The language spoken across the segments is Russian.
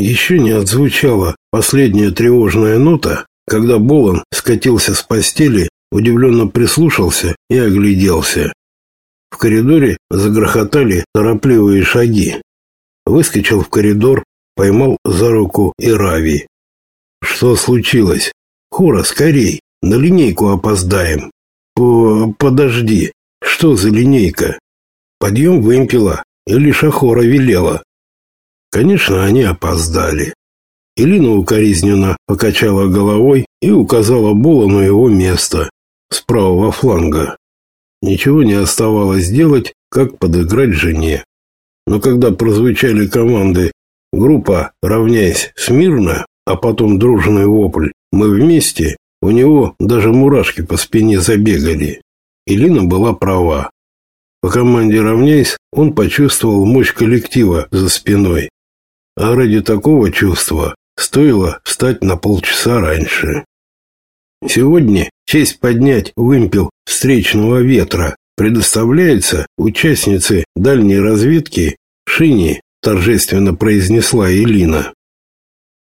Еще не отзвучала последняя тревожная нота, когда Болон скатился с постели, удивленно прислушался и огляделся. В коридоре загрохотали торопливые шаги. Выскочил в коридор, поймал за руку Ирави. «Что случилось? Хора, скорей, на линейку опоздаем». По «Подожди, что за линейка? Подъем вымпела или Шахора велела?» Конечно, они опоздали. Илина укоризненно покачала головой и указала Болону его место с правого фланга. Ничего не оставалось делать, как подыграть жене. Но когда прозвучали команды «Группа, равняясь смирно», а потом дружный вопль «Мы вместе», у него даже мурашки по спине забегали. Илина была права. По команде «Равняйсь» он почувствовал мощь коллектива за спиной. А ради такого чувства стоило встать на полчаса раньше. Сегодня честь поднять вымпел встречного ветра предоставляется участнице дальней разведки Шини, торжественно произнесла Элина.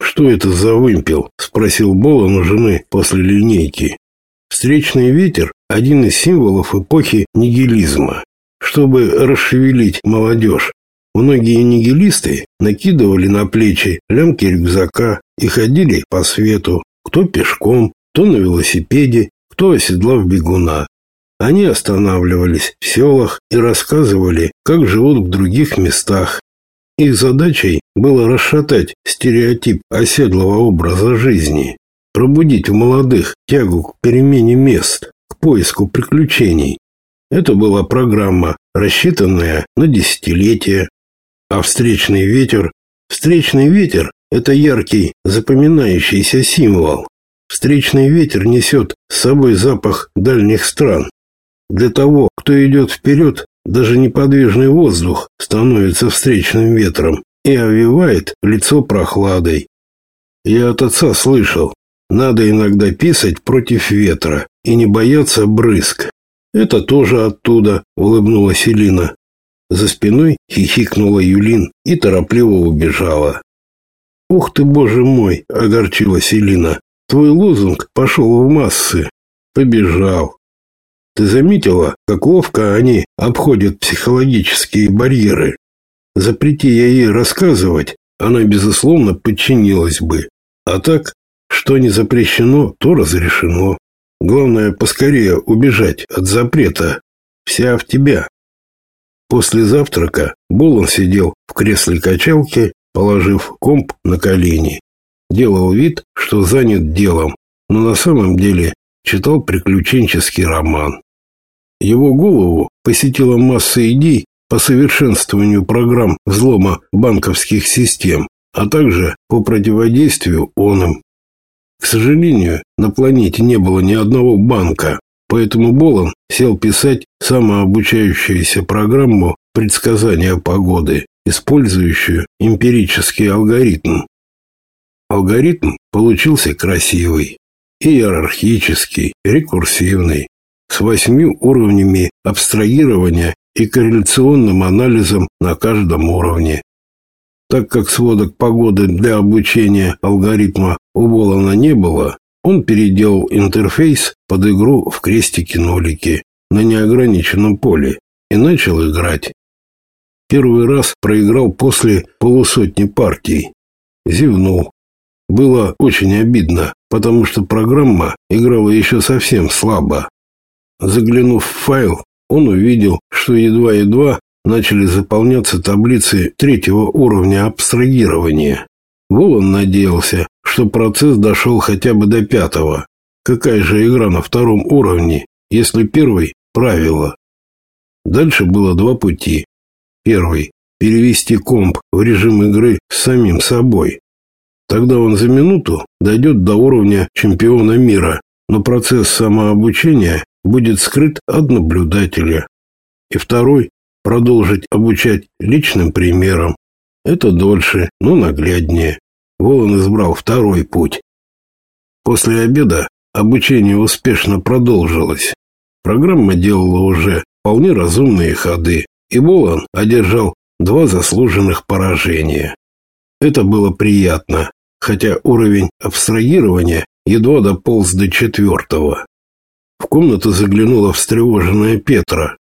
«Что это за вымпел?» – спросил Болон у жены после линейки. «Встречный ветер – один из символов эпохи нигилизма. Чтобы расшевелить молодежь, многие нигилисты накидывали на плечи лямки рюкзака и ходили по свету, кто пешком, кто на велосипеде, кто оседлав бегуна. Они останавливались в селах и рассказывали, как живут в других местах. Их задачей было расшатать стереотип оседлого образа жизни, пробудить в молодых тягу к перемене мест, к поиску приключений. Это была программа, рассчитанная на десятилетия. А встречный ветер, встречный ветер это яркий, запоминающийся символ. Встречный ветер несет с собой запах дальних стран. Для того, кто идет вперед, даже неподвижный воздух становится встречным ветром и овивает лицо прохладой. Я от отца слышал, надо иногда писать против ветра и не бояться брызг. Это тоже оттуда, улыбнулась Элина. За спиной хихикнула Юлин и торопливо убежала. «Ух ты, боже мой!» – огорчилась Элина. «Твой лозунг пошел в массы. Побежал. Ты заметила, как ловко они обходят психологические барьеры? Запрети я ей рассказывать, она, безусловно, подчинилась бы. А так, что не запрещено, то разрешено. Главное, поскорее убежать от запрета. Вся в тебя. После завтрака Болон сидел в кресле качалки, положив комп на колени. Делал вид, что занят делом, но на самом деле читал приключенческий роман. Его голову посетила масса идей по совершенствованию программ взлома банковских систем, а также по противодействию он им. К сожалению, на планете не было ни одного банка, поэтому Болон сел писать самообучающуюся программу предсказания погоды, использующую эмпирический алгоритм. Алгоритм получился красивый, иерархический, рекурсивный, с восьми уровнями абстрагирования и корреляционным анализом на каждом уровне. Так как сводок погоды для обучения алгоритма у Болана не было, он переделал интерфейс под игру в крестики-нолики на неограниченном поле и начал играть. Первый раз проиграл после полусотни партий. Зевнул. Было очень обидно, потому что программа играла еще совсем слабо. Заглянув в файл, он увидел, что едва-едва начали заполняться таблицы третьего уровня абстрагирования. Волан надеялся, что процесс дошел хотя бы до пятого. Какая же игра на втором уровне, если первый – правило? Дальше было два пути. Первый – перевести комп в режим игры с самим собой. Тогда он за минуту дойдет до уровня чемпиона мира, но процесс самообучения будет скрыт от наблюдателя. И второй – продолжить обучать личным примером. Это дольше, но нагляднее. Волан избрал второй путь. После обеда обучение успешно продолжилось. Программа делала уже вполне разумные ходы, и Волан одержал два заслуженных поражения. Это было приятно, хотя уровень абстрагирования едва дополз до четвертого. В комнату заглянула встревоженная Петра.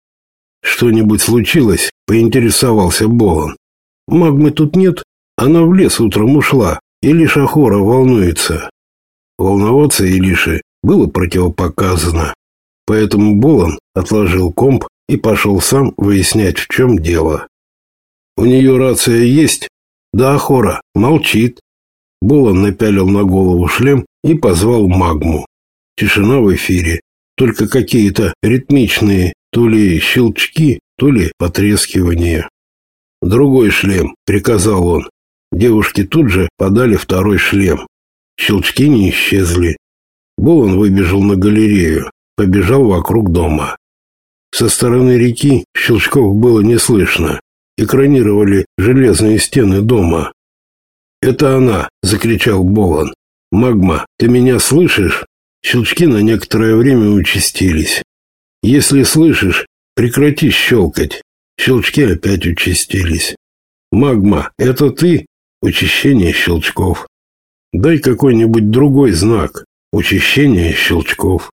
«Что-нибудь случилось?» – поинтересовался Болон. «Магмы тут нет. Она в лес утром ушла, и лишь Ахора волнуется». Волноваться Илише было противопоказано. Поэтому Болон отложил комп и пошел сам выяснять, в чем дело. «У нее рация есть?» «Да, Ахора, молчит». Болон напялил на голову шлем и позвал магму. Тишина в эфире, только какие-то ритмичные то ли щелчки, то ли потрескивания. «Другой шлем», — приказал он. Девушки тут же подали второй шлем. Щелчки не исчезли. Болон выбежал на галерею, побежал вокруг дома. Со стороны реки щелчков было не слышно. Экранировали железные стены дома. «Это она!» — закричал Болон. «Магма, ты меня слышишь?» Щелчки на некоторое время участились. «Если слышишь, прекрати щелкать». Щелчки опять участились. «Магма, это ты?» Учащение щелчков. «Дай какой-нибудь другой знак. Учащение щелчков».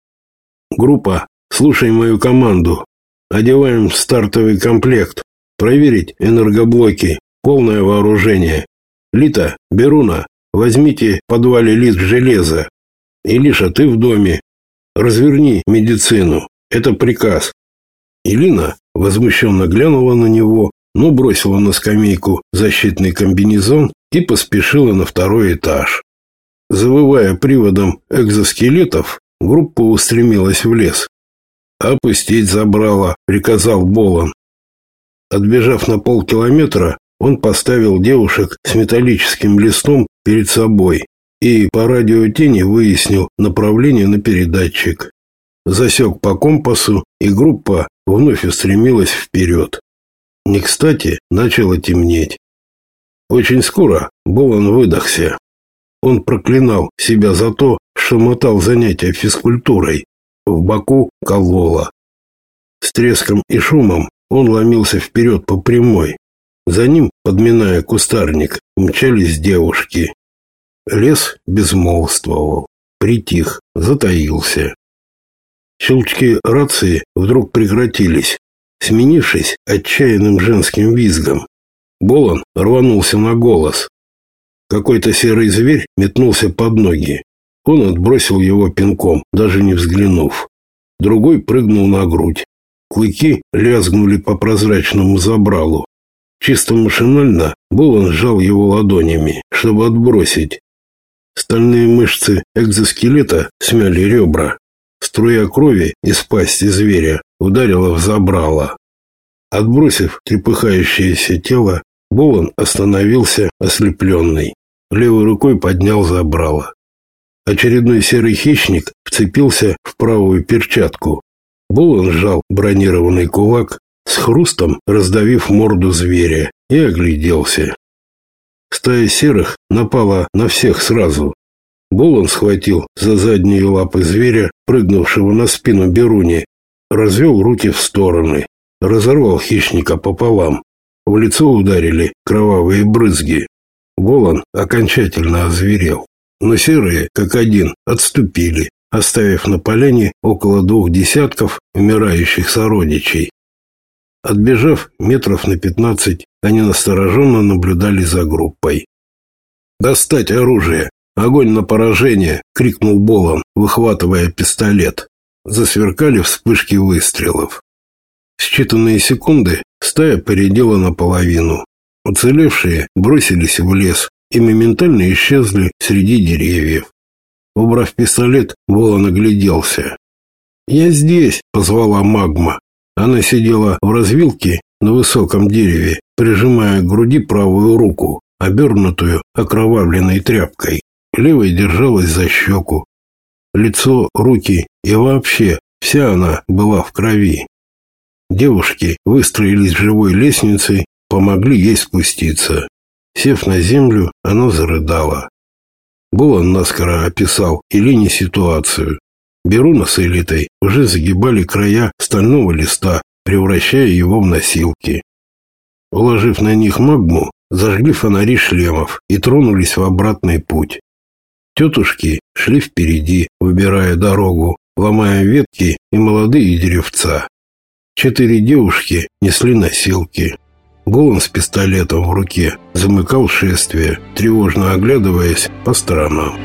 «Группа, слушай мою команду. Одеваем стартовый комплект. Проверить энергоблоки. Полное вооружение. Лита, Беруна, возьмите в подвале лист железа. Илиша, ты в доме. Разверни медицину. Это приказ. Илина возмущенно глянула на него, но бросила на скамейку защитный комбинезон и поспешила на второй этаж. Завывая приводом экзоскелетов, группа устремилась в лес. «Опустить забрала», — приказал Болон. Отбежав на полкилометра, он поставил девушек с металлическим листом перед собой и по радиотени выяснил направление на передатчик. Засек по компасу, и группа вновь устремилась вперед. Не кстати начало темнеть. Очень скоро Болон выдохся. Он проклинал себя за то, что мотал занятия физкультурой. В боку кололо. С треском и шумом он ломился вперед по прямой. За ним, подминая кустарник, мчались девушки. Лес безмолвствовал, притих, затаился. Щелчки рации вдруг прекратились, сменившись отчаянным женским визгом. Болон рванулся на голос. Какой-то серый зверь метнулся под ноги. Он отбросил его пинком, даже не взглянув. Другой прыгнул на грудь. Клыки лязгнули по прозрачному забралу. Чисто машинально Болон сжал его ладонями, чтобы отбросить. Стальные мышцы экзоскелета смяли ребра. Струя крови из пасти зверя ударила в забрало. Отбросив трепыхающееся тело, Болон остановился ослепленный. Левой рукой поднял забрало. Очередной серый хищник вцепился в правую перчатку. Болон сжал бронированный кулак, с хрустом раздавив морду зверя, и огляделся. Стая серых напала на всех сразу. Болон схватил за задние лапы зверя, прыгнувшего на спину Беруни, развел руки в стороны, разорвал хищника пополам. В лицо ударили кровавые брызги. Болон окончательно озверел. Но серые, как один, отступили, оставив на поляне около двух десятков умирающих сородичей. Отбежав метров на пятнадцать, они настороженно наблюдали за группой. «Достать оружие! Огонь на поражение!» — крикнул Болон, выхватывая пистолет. Засверкали вспышки выстрелов. В считанные секунды стая поредела наполовину. Уцелевшие бросились в лес и моментально исчезли среди деревьев. Убрав пистолет, Болон огляделся. «Я здесь!» — позвала магма. Она сидела в развилке на высоком дереве, прижимая к груди правую руку, обернутую окровавленной тряпкой. Левой держалась за щеку. Лицо, руки и вообще вся она была в крови. Девушки выстроились живой лестницей, помогли ей спуститься. Сев на землю, она зарыдала. Булан наскоро описал Илине ситуацию. Беруна с элитой уже загибали края стального листа, превращая его в носилки. Уложив на них магму, зажгли фонари шлемов и тронулись в обратный путь. Тетушки шли впереди, выбирая дорогу, ломая ветки и молодые деревца. Четыре девушки несли носилки. Голан с пистолетом в руке замыкал шествие, тревожно оглядываясь по сторонам.